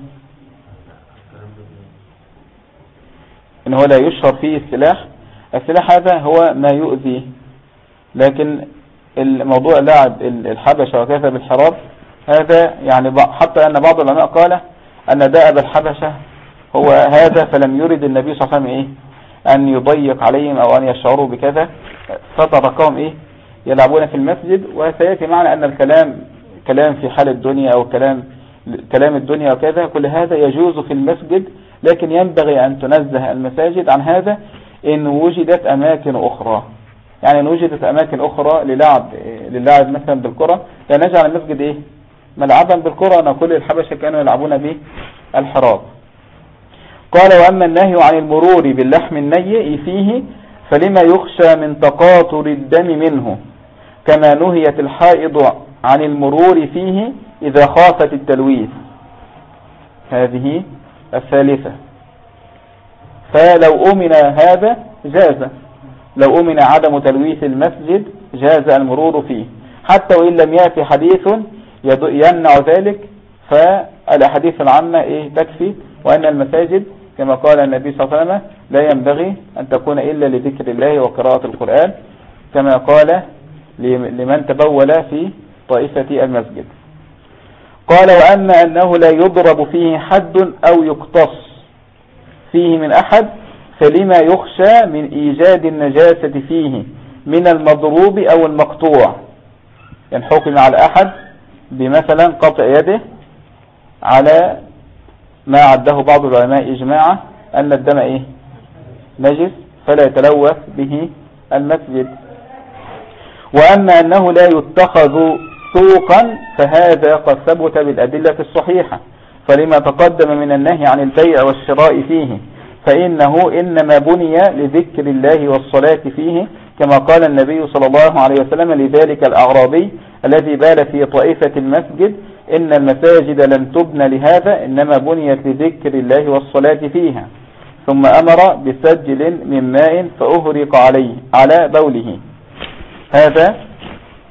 إن هو لا يشهر فيه السلاح. السلاح هذا هو ما يؤذي. لكن الموضوع لعب الحبشة وكذا بالحراب هذا يعني حتى أن بعض العلماء قال أن دأب الحبشة هو هذا فلم يرد النبي صلى الله عليه وسلم إيه؟ أن يضيق عليهم أو أن يشعروا بكذا. فتركهم إيه؟ يلعبون في المسجد. وسيأتي معنا أن الكلام كلام في حال الدنيا أو كلام كلام الدنيا وكذا كل هذا يجوز في المسجد. لكن ينبغي أن تنزه المساجد عن هذا إن وجدت أماكن أخرى. يعني إن وجدت أماكن أخرى للعب للعب مثلا بالكرة. لا نجعل المسجد إيه؟ ملعبا بالكرة. أن كل الحبشة كانوا يلعبون به الحراب. قال وأما النهي عن المرور باللحم النيء فيه فلما يخشى من تقاطر الدم منه كما نهيت الحائض عن المرور فيه إذا خافت التلويث. هذه الثالثة. فلو أمن هذا جاز. لو أمن عدم تلويث المسجد جاز المرور فيه. حتى وإن لم يأتي حديث يمنع ذلك فالأحاديث العامة إيه تكفي وأن المساجد كما قال النبي صلى الله عليه وسلم لا ينبغي أن تكون إلا لذكر الله وقراءة القرآن كما قال لم- لمن تبول في طائفة المسجد. قال وأما أنه لا يضرب فيه حد أو يقتص فيه من أحد فلما يخشى من إيجاد النجاسة فيه من المضروب أو المقطوع. يعني حكم على أحد بمثلا قطع يده على ما عده بعض العلماء إجماعا أن الدم إيه؟ نجس فلا يتلوث به المسجد. وأما أنه لا يتخذ سوقا فهذا قد ثبت بالأدلة الصحيحة. فلما تقدم من النهي عن البيع والشراء فيه فإنه إنما بني لذكر الله والصلاة فيه كما قال النبي صلى الله عليه وسلم لذلك الأعرابي الذي بال في طائفة المسجد إن المساجد لم تبنى لهذا إنما بنيت لذكر الله والصلاة فيها. ثم أمر بسجل من ماء فأهرق عليه على بوله. هذا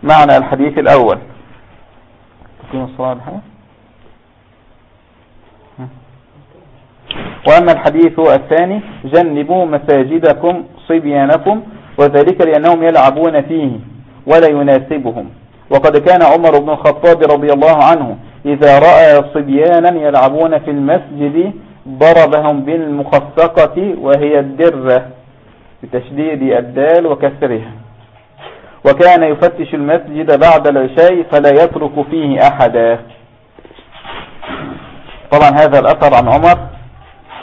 معنى الحديث الأول. الصلاة. وأما الحديث الثاني جنبوا مساجدكم صبيانكم وذلك لأنهم يلعبون فيه ولا يناسبهم. وقد كان عمر بن الخطاب رضي الله عنه إذا رأى صبيانا يلعبون في المسجد ضربهم بالمخفقة وهي الدرة بتشديد الدال وكسرها. وكان يفتش المسجد بعد العشاء فلا يترك فيه أحدا. طبعا هذا الأثر عن عمر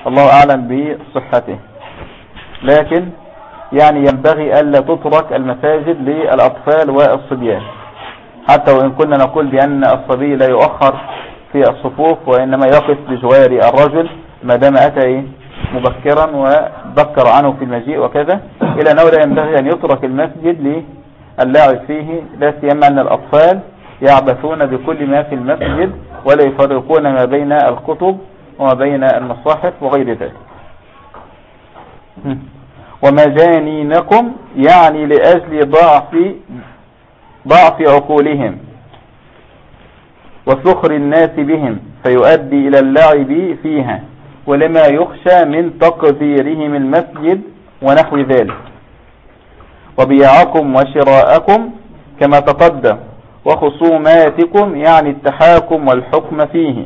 الله أعلم بصحته. لكن يعني ينبغي ألا تترك المساجد للأطفال والصبيان حتى وإن كنا نقول بأن الصبي لا يؤخر في الصفوف وإنما يقف بجوار الرجل ما دام أتى إيه؟ مبكرا وذكر عنه في المجيء وكذا إلى أنه لا ينبغي أن يترك المسجد للعب فيه لا سيما أن الأطفال يعبثون بكل ما في المسجد ولا يفرقون ما بين الكتب وما بين المصاحف وغير ذلك ومجانينكم يعني لأجل ضعف ضعف عقولهم وسخر الناس بهم فيؤدي إلى اللعب فيها ولما يخشى من تقذيرهم المسجد ونحو ذلك. وبيعكم وشراءكم كما تقدم وخصوماتكم يعني التحاكم والحكم فيه.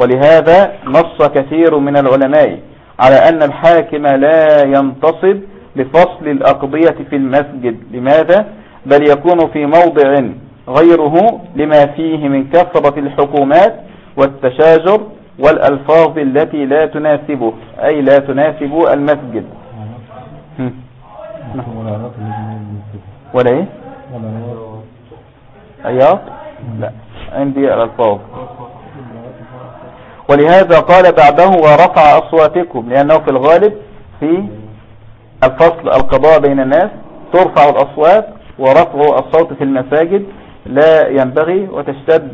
ولهذا نص كثير من العلماء على أن الحاكم لا ينتصب لفصل الأقضية في المسجد. لماذا؟ بل يكون في موضع غيره لما فيه من كثرة الحكومات والتشاجر والألفاظ التي لا تناسبه أي لا تناسب المسجد. ولا إيه؟ والعراق اياط لا عندي الألفاظ. ولهذا قال بعده ورفع أصواتكم لأنه في الغالب في الفصل القضاء بين الناس ترفع الأصوات ورفع الصوت في المساجد لا ينبغي وتشتد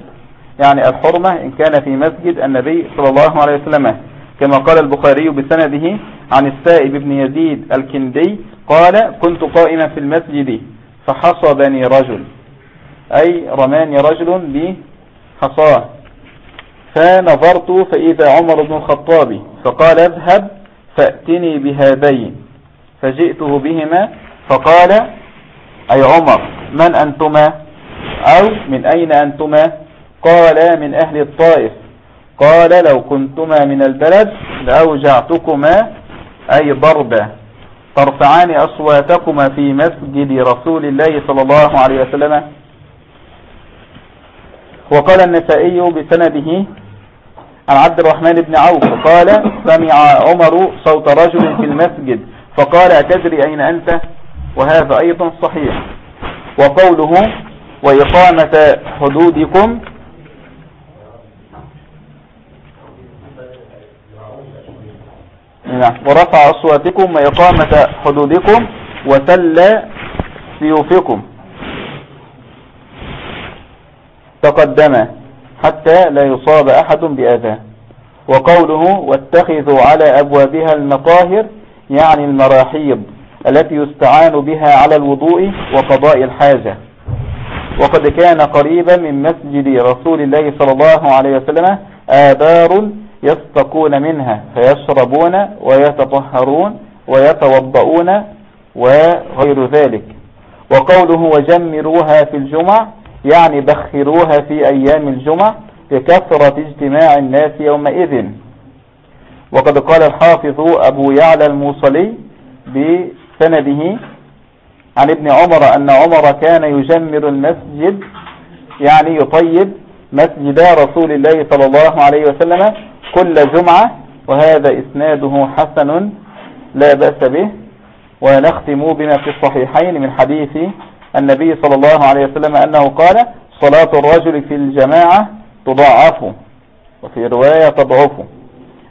يعني الحرمة إن كان في مسجد النبي صلى الله عليه وسلم. كما قال البخاري بسنده عن السائب بن يزيد الكندي قال كنت قائما في المسجد فحصبني رجل. أي رماني رجل بحصاه. فنظرت فإذا عمر بن الخطاب فقال اذهب فأتني بهذين فجئته بهما فقال أي عمر من أنتما؟ أو من أين أنتما؟ قال من أهل الطائف قال لو كنتما من البلد لأوجعتكما أي ضربة ترفعان أصواتكما في مسجد رسول الله صلى الله عليه وسلم وقال النسائي بسنده عن عبد الرحمن بن عوف قال سمع عمر صوت رجل في المسجد فقال أتدري أين أنت؟ وهذا أيضا صحيح. وقوله وإقامة حدودكم؟ نعم. ورفع أصواتكم وإقامة حدودكم وسل سيوفكم. تقدم حتى لا يصاب أحد بأذى. وقوله واتخذوا على أبوابها المطاهر يعني المراحيض التي يستعان بها على الوضوء وقضاء الحاجة. وقد كان قريبا من مسجد رسول الله صلى الله عليه وسلم آبار يستقون منها فيشربون ويتطهرون ويتوضؤون وغير ذلك. وقوله وجمروها في الجمع يعني بخروها في أيام الجمع لكثرة اجتماع الناس يومئذ. وقد قال الحافظ أبو يعلى الموصلي بسنده عن ابن عمر أن عمر كان يجمر المسجد يعني يطيب مسجد رسول الله صلى الله عليه وسلم كل جمعة وهذا إسناده حسن لا بأس به ونختم بما في الصحيحين من حديث النبي صلى الله عليه وسلم أنه قال صلاة الرجل في الجماعة تضاعف وفي رواية تضعف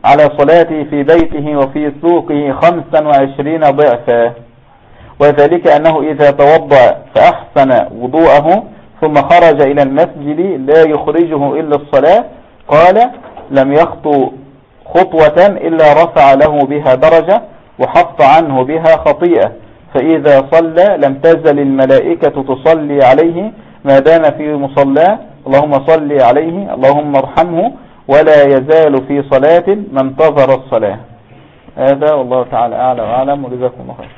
على صلاته في بيته وفي سوقه خمسا وعشرين ضعفا. وذلك أنه إذا توضأ فأحسن وضوءه ثم خرج إلى المسجد لا يخرجه إلا الصلاة. قال لم يخطو خطوة إلا رفع له بها درجة وحط عنه بها خطيئة. فإذا صلى لم تزل الملائكة تصلي عليه ما دام في مصلاه اللهم صل عليه اللهم ارحمه ولا يزال في صلاة ما انتظر الصلاة. هذا والله تعالى أعلى وأعلم وجزاكم الله خير.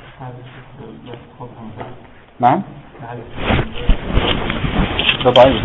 نعم؟ ده ضعيف.